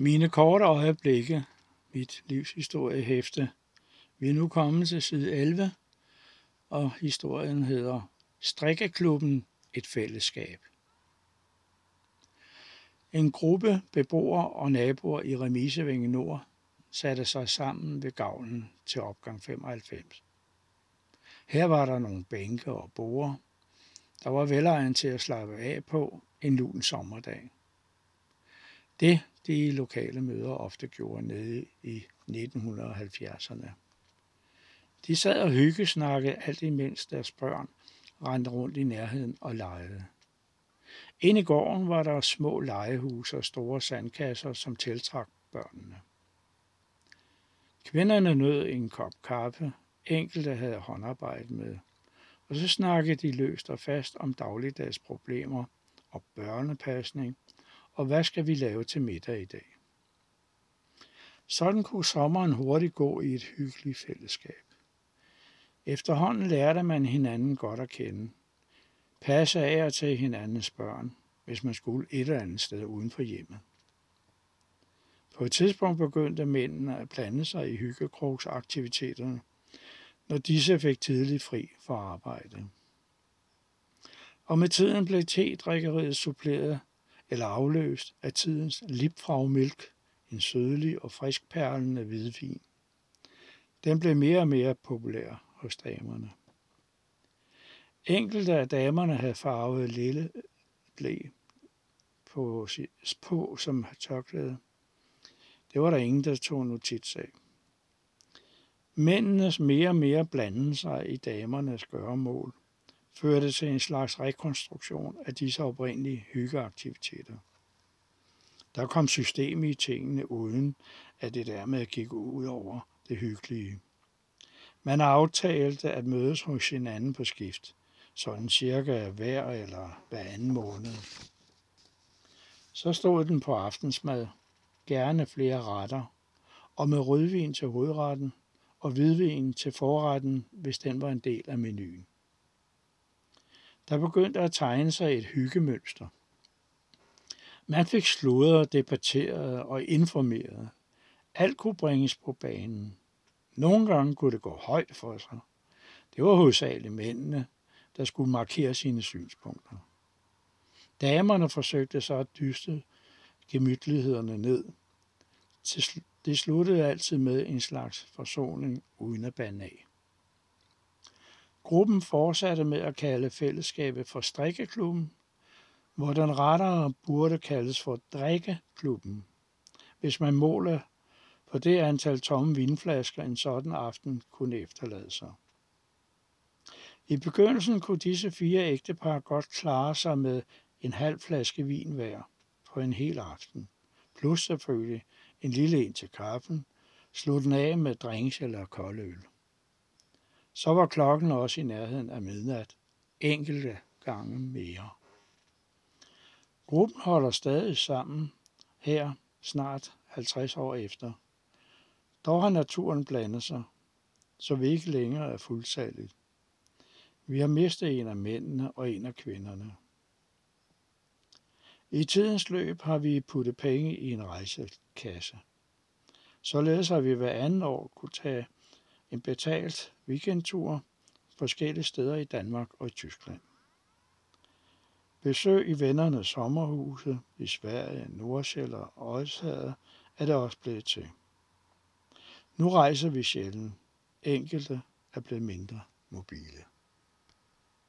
Mine korte øjeblikke, mit livshistoriehæfte. Vi er nu kommet til side 11, og historien hedder Strikkeklubben et fællesskab. En gruppe beboere og naboer i Remisevinge Nord satte sig sammen ved gavlen til opgang 95. Her var der nogle bænke og borer. Der var velegnet til at slappe af på en lun sommerdag. Det, de lokale møder ofte gjorde nede i 1970'erne. De sad og hyggesnakkede alt imens deres børn rendte rundt i nærheden og legede. Inde i gården var der små legehuse og store sandkasser, som tiltrak børnene. Kvinderne nød en kop kaffe, enkelte havde håndarbejde med, og så snakkede de løst og fast om dagligdags problemer og børnepasning, og hvad skal vi lave til middag i dag. Sådan kunne sommeren hurtigt gå i et hyggeligt fællesskab. Efterhånden lærte man hinanden godt at kende. Passe af og til hinandens børn, hvis man skulle et eller andet sted uden for hjemmet. På et tidspunkt begyndte mændene at blande sig i hyggekrogsaktiviteterne, når disse fik tidligt fri for arbejde. Og med tiden blev te-drikkeriet suppleret eller afløst af tidens Lipfrau-milk, en sødlig og friskperlende hvidvin. Den blev mere og mere populær hos damerne. Enkelte af damerne havde farvet lille blæ på, på som tørklæde. Det var der ingen, der tog notits af. Mændenes mere og mere blandede sig i damernes gøremål førte til en slags rekonstruktion af disse oprindelige hyggeaktiviteter. Der kom system i tingene, uden at det dermed gik ud over det hyggelige. Man aftalte at mødes hos hinanden på skift, sådan cirka hver eller hver anden måned. Så stod den på aftensmad, gerne flere retter, og med rødvin til hovedretten og hvidvin til forretten, hvis den var en del af menuen. Der begyndte at tegne sig et hyggemønster. Man fik sludret, debatteret og informeret. Alt kunne bringes på banen. Nogle gange kunne det gå højt for sig. Det var hovedsageligt mændene, der skulle markere sine synspunkter. Damerne forsøgte så at dyste gemytlighederne ned. Det sluttede altid med en slags forsoning uden at bande af. Gruppen fortsatte med at kalde fællesskabet for strikkeklubben, hvor den rettere burde kaldes for drikkeklubben, hvis man måler på det antal tomme vinflasker en sådan aften kunne efterlade sig. I begyndelsen kunne disse fire ægtepar godt klare sig med en halv flaske vin hver på en hel aften, plus selvfølgelig en lille en til kaffen, slutten af med drinks eller koldøl. Så var klokken også i nærheden af midnat, enkelte gange mere. Gruppen holder stadig sammen her snart 50 år efter. Dog har naturen blandet sig, så vi ikke længere er fuldtalligt. Vi har mistet en af mændene og en af kvinderne. I tidens løb har vi puttet penge i en rejsekasse. Således har vi hver anden år kunne tage en betalt weekendtur forskellige steder i Danmark og i Tyskland. Besøg i vennernes sommerhuse i Sverige, Nordsjæl og Odshavet er det også blevet til. Nu rejser vi sjældent. Enkelte er blevet mindre mobile.